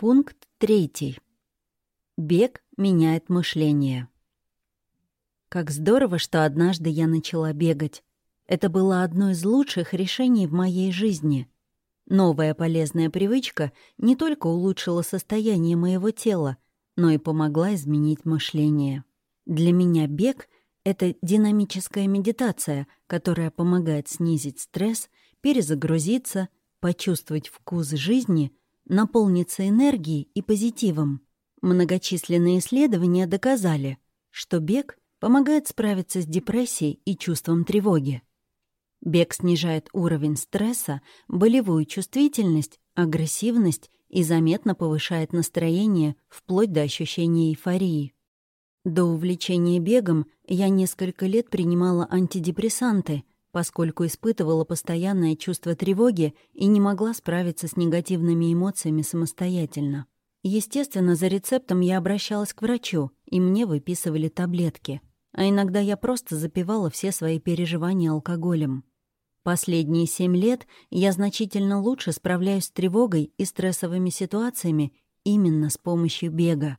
Пункт третий. Бег меняет мышление. Как здорово, что однажды я начала бегать. Это было одно из лучших решений в моей жизни. Новая полезная привычка не только улучшила состояние моего тела, но и помогла изменить мышление. Для меня бег — это динамическая медитация, которая помогает снизить стресс, перезагрузиться, почувствовать вкус жизни — наполнится энергией и позитивом. Многочисленные исследования доказали, что бег помогает справиться с депрессией и чувством тревоги. Бег снижает уровень стресса, болевую чувствительность, агрессивность и заметно повышает настроение вплоть до ощущения эйфории. До увлечения бегом я несколько лет принимала антидепрессанты, поскольку испытывала постоянное чувство тревоги и не могла справиться с негативными эмоциями самостоятельно. Естественно, за рецептом я обращалась к врачу, и мне выписывали таблетки. А иногда я просто запивала все свои переживания алкоголем. Последние семь лет я значительно лучше справляюсь с тревогой и стрессовыми ситуациями именно с помощью бега.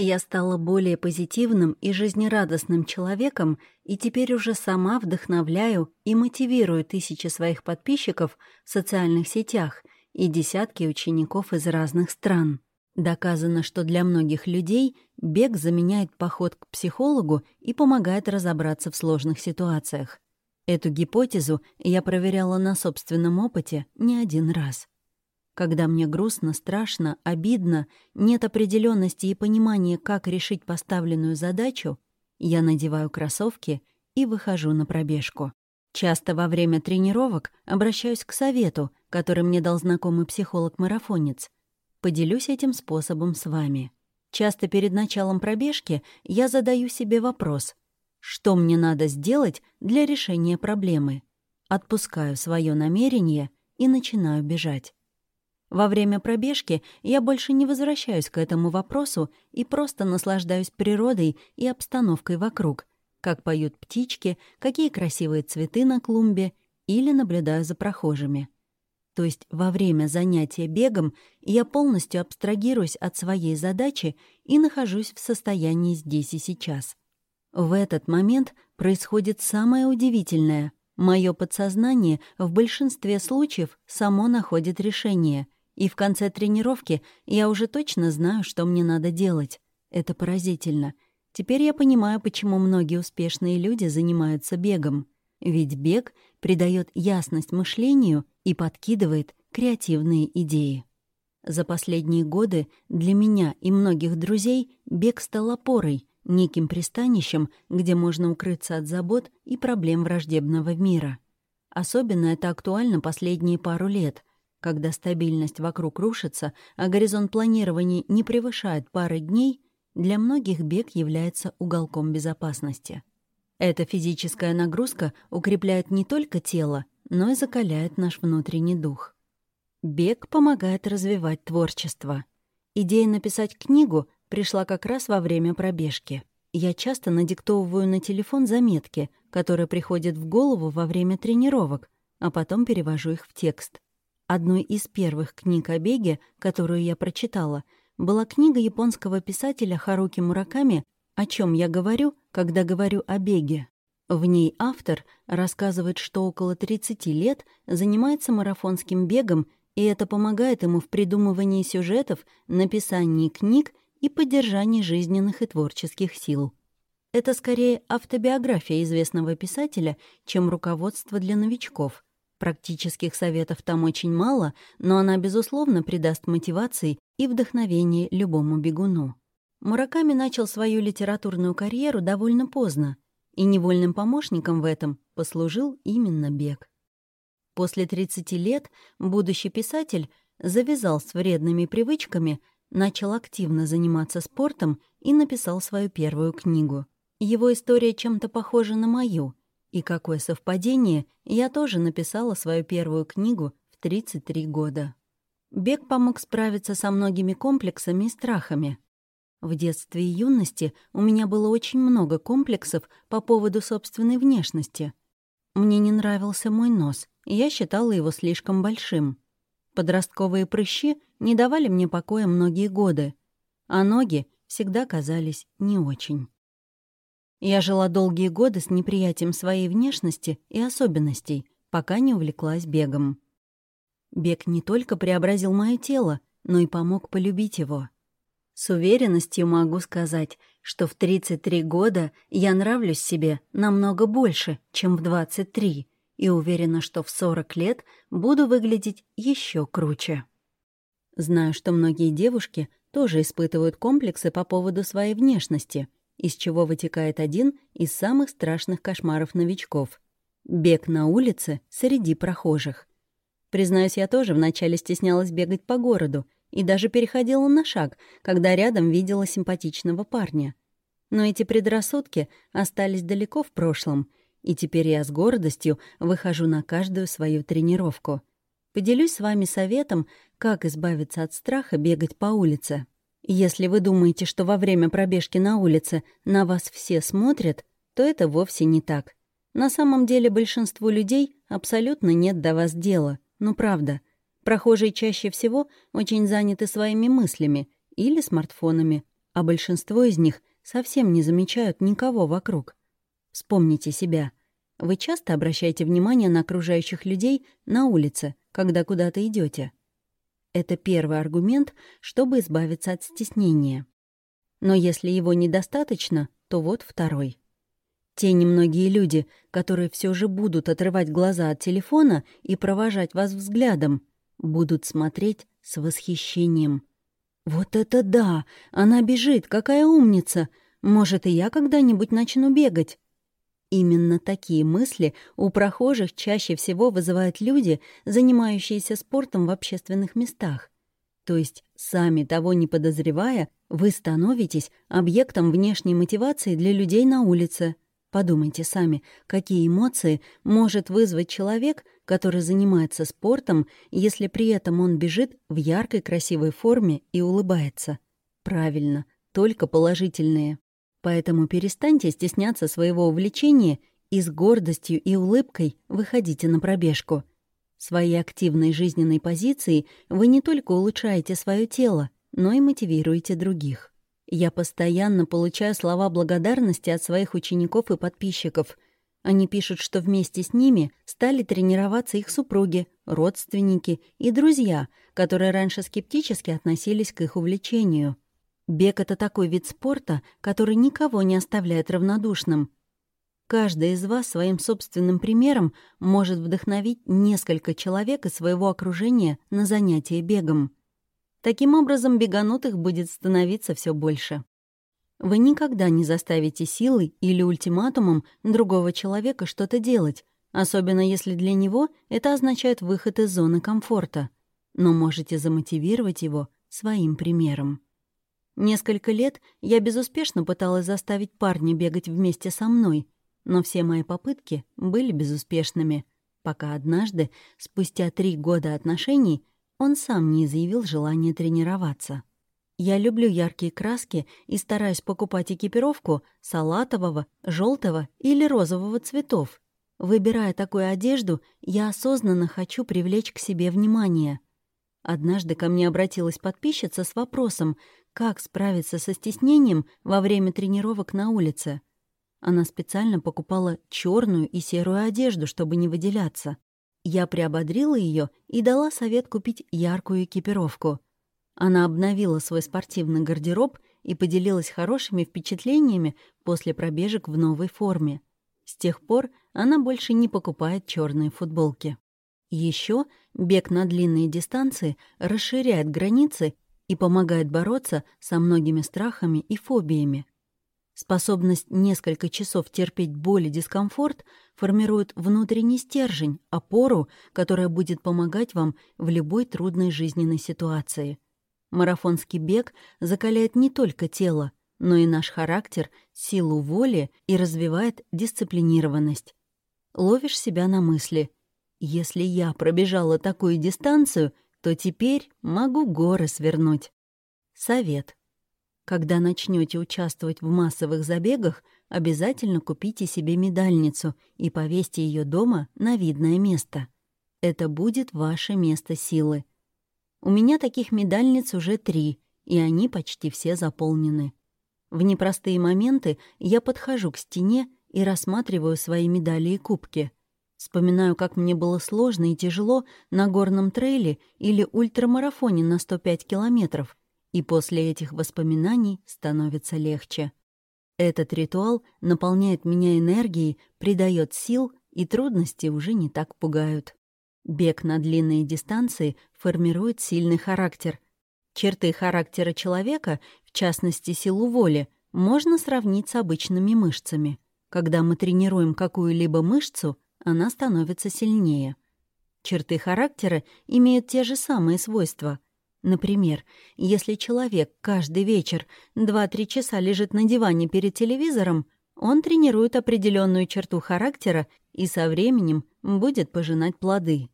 Я стала более позитивным и жизнерадостным человеком и теперь уже сама вдохновляю и мотивирую тысячи своих подписчиков в социальных сетях и десятки учеников из разных стран. Доказано, что для многих людей бег заменяет поход к психологу и помогает разобраться в сложных ситуациях. Эту гипотезу я проверяла на собственном опыте не один раз. Когда мне грустно, страшно, обидно, нет определенности и понимания, как решить поставленную задачу, я надеваю кроссовки и выхожу на пробежку. Часто во время тренировок обращаюсь к совету, который мне дал знакомый психолог-марафонец. Поделюсь этим способом с вами. Часто перед началом пробежки я задаю себе вопрос, что мне надо сделать для решения проблемы. Отпускаю свое намерение и начинаю бежать. Во время пробежки я больше не возвращаюсь к этому вопросу и просто наслаждаюсь природой и обстановкой вокруг, как поют птички, какие красивые цветы на клумбе, или наблюдаю за прохожими. То есть во время занятия бегом я полностью абстрагируюсь от своей задачи и нахожусь в состоянии здесь и сейчас. В этот момент происходит самое удивительное. Мое подсознание в большинстве случаев само находит решение — и в конце тренировки я уже точно знаю, что мне надо делать. Это поразительно. Теперь я понимаю, почему многие успешные люди занимаются бегом. Ведь бег придает ясность мышлению и подкидывает креативные идеи. За последние годы для меня и многих друзей бег стал опорой, неким пристанищем, где можно укрыться от забот и проблем враждебного мира. Особенно это актуально последние пару лет, когда стабильность вокруг рушится, а горизонт планирования не превышает пары дней, для многих бег является уголком безопасности. Эта физическая нагрузка укрепляет не только тело, но и закаляет наш внутренний дух. Бег помогает развивать творчество. Идея написать книгу пришла как раз во время пробежки. Я часто надиктовываю на телефон заметки, которые приходят в голову во время тренировок, а потом перевожу их в текст. Одной из первых книг о беге, которую я прочитала, была книга японского писателя Харуки Мураками «О чем я говорю, когда говорю о беге». В ней автор рассказывает, что около 30 лет занимается марафонским бегом, и это помогает ему в придумывании сюжетов, написании книг и поддержании жизненных и творческих сил. Это скорее автобиография известного писателя, чем руководство для новичков — Практических советов там очень мало, но она, безусловно, придаст мотивации и вдохновение любому бегуну. Мураками начал свою литературную карьеру довольно поздно, и невольным помощником в этом послужил именно бег. После 30 лет будущий писатель завязал с вредными привычками, начал активно заниматься спортом и написал свою первую книгу. Его история чем-то похожа на мою — и какое совпадение, я тоже написала свою первую книгу в 33 года. Бег помог справиться со многими комплексами и страхами. В детстве и юности у меня было очень много комплексов по поводу собственной внешности. Мне не нравился мой нос, и я считала его слишком большим. Подростковые прыщи не давали мне покоя многие годы, а ноги всегда казались не очень. Я жила долгие годы с неприятием своей внешности и особенностей, пока не увлеклась бегом. Бег не только преобразил мое тело, но и помог полюбить его. С уверенностью могу сказать, что в 33 года я нравлюсь себе намного больше, чем в 23, и уверена, что в 40 лет буду выглядеть еще круче. Знаю, что многие девушки тоже испытывают комплексы по поводу своей внешности, из чего вытекает один из самых страшных кошмаров новичков — бег на улице среди прохожих. Признаюсь, я тоже вначале стеснялась бегать по городу и даже переходила на шаг, когда рядом видела симпатичного парня. Но эти предрассудки остались далеко в прошлом — и теперь я с гордостью выхожу на каждую свою тренировку. Поделюсь с вами советом, как избавиться от страха бегать по улице. Если вы думаете, что во время пробежки на улице на вас все смотрят, то это вовсе не так. На самом деле большинству людей абсолютно нет до вас дела. Ну правда. Прохожие чаще всего очень заняты своими мыслями или смартфонами, а большинство из них совсем не замечают никого вокруг. Вспомните себя. Вы часто обращаете внимание на окружающих людей на улице, когда куда-то идете. Это первый аргумент, чтобы избавиться от стеснения. Но если его недостаточно, то вот второй. Те немногие люди, которые все же будут отрывать глаза от телефона и провожать вас взглядом, будут смотреть с восхищением. «Вот это да! Она бежит! Какая умница! Может, и я когда-нибудь начну бегать?» Именно такие мысли у прохожих чаще всего вызывают люди, занимающиеся спортом в общественных местах. То есть, сами того не подозревая, вы становитесь объектом внешней мотивации для людей на улице. Подумайте сами, какие эмоции может вызвать человек, который занимается спортом, если при этом он бежит в яркой красивой форме и улыбается. Правильно, только положительные. Поэтому перестаньте стесняться своего увлечения и с гордостью и улыбкой выходите на пробежку. Своей активной жизненной позицией вы не только улучшаете свое тело, но и мотивируете других. Я постоянно получаю слова благодарности от своих учеников и подписчиков. Они пишут, что вместе с ними стали тренироваться их супруги, родственники и друзья, которые раньше скептически относились к их увлечению — Бег — это такой вид спорта, который никого не оставляет равнодушным. Каждый из вас своим собственным примером может вдохновить несколько человек из своего окружения на занятие бегом. Таким образом, беганутых будет становиться все больше. Вы никогда не заставите силой или ультиматумом другого человека что-то делать, особенно если для него это означает выход из зоны комфорта, но можете замотивировать его своим примером. Несколько лет я безуспешно пыталась заставить парня бегать вместе со мной, но все мои попытки были безуспешными, пока однажды, спустя три года отношений, он сам не изъявил желания тренироваться. Я люблю яркие краски и стараюсь покупать экипировку салатового, желтого или розового цветов. Выбирая такую одежду, я осознанно хочу привлечь к себе внимание. Однажды ко мне обратилась подписчица с вопросом, как справиться со стеснением во время тренировок на улице. Она специально покупала черную и серую одежду, чтобы не выделяться. Я приободрила ее и дала совет купить яркую экипировку. Она обновила свой спортивный гардероб и поделилась хорошими впечатлениями после пробежек в новой форме. С тех пор она больше не покупает черные футболки. Еще бег на длинные дистанции расширяет границы и помогает бороться со многими страхами и фобиями. Способность несколько часов терпеть боль и дискомфорт формирует внутренний стержень, опору, которая будет помогать вам в любой трудной жизненной ситуации. Марафонский бег закаляет не только тело, но и наш характер, силу воли и развивает дисциплинированность. Ловишь себя на мысли. Если я пробежала такую дистанцию — то теперь могу горы свернуть. Совет. Когда начнете участвовать в массовых забегах, обязательно купите себе медальницу и повесьте ее дома на видное место. Это будет ваше место силы. У меня таких медальниц уже три, и они почти все заполнены. В непростые моменты я подхожу к стене и рассматриваю свои медали и кубки. Вспоминаю, как мне было сложно и тяжело на горном трейле или ультрамарафоне на 105 километров, и после этих воспоминаний становится легче. Этот ритуал наполняет меня энергией, придает сил, и трудности уже не так пугают. Бег на длинные дистанции формирует сильный характер. Черты характера человека, в частности силу воли, можно сравнить с обычными мышцами. Когда мы тренируем какую-либо мышцу, она становится сильнее. Черты характера имеют те же самые свойства — Например, если человек каждый вечер 2-3 часа лежит на диване перед телевизором, он тренирует определенную черту характера и со временем будет пожинать плоды.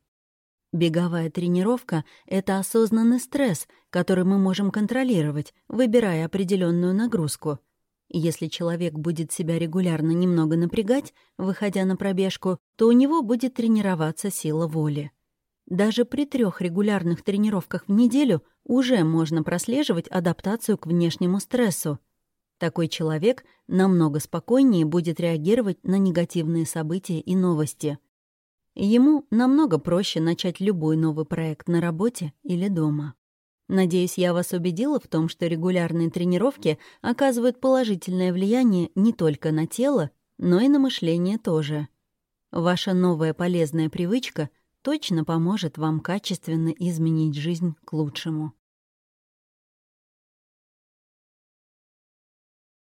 Беговая тренировка — это осознанный стресс, который мы можем контролировать, выбирая определенную нагрузку. Если человек будет себя регулярно немного напрягать, выходя на пробежку, то у него будет тренироваться сила воли. Даже при трех регулярных тренировках в неделю уже можно прослеживать адаптацию к внешнему стрессу. Такой человек намного спокойнее будет реагировать на негативные события и новости. Ему намного проще начать любой новый проект на работе или дома. Надеюсь, я вас убедила в том, что регулярные тренировки оказывают положительное влияние не только на тело, но и на мышление тоже. Ваша новая полезная привычка — точно поможет вам качественно изменить жизнь к лучшему.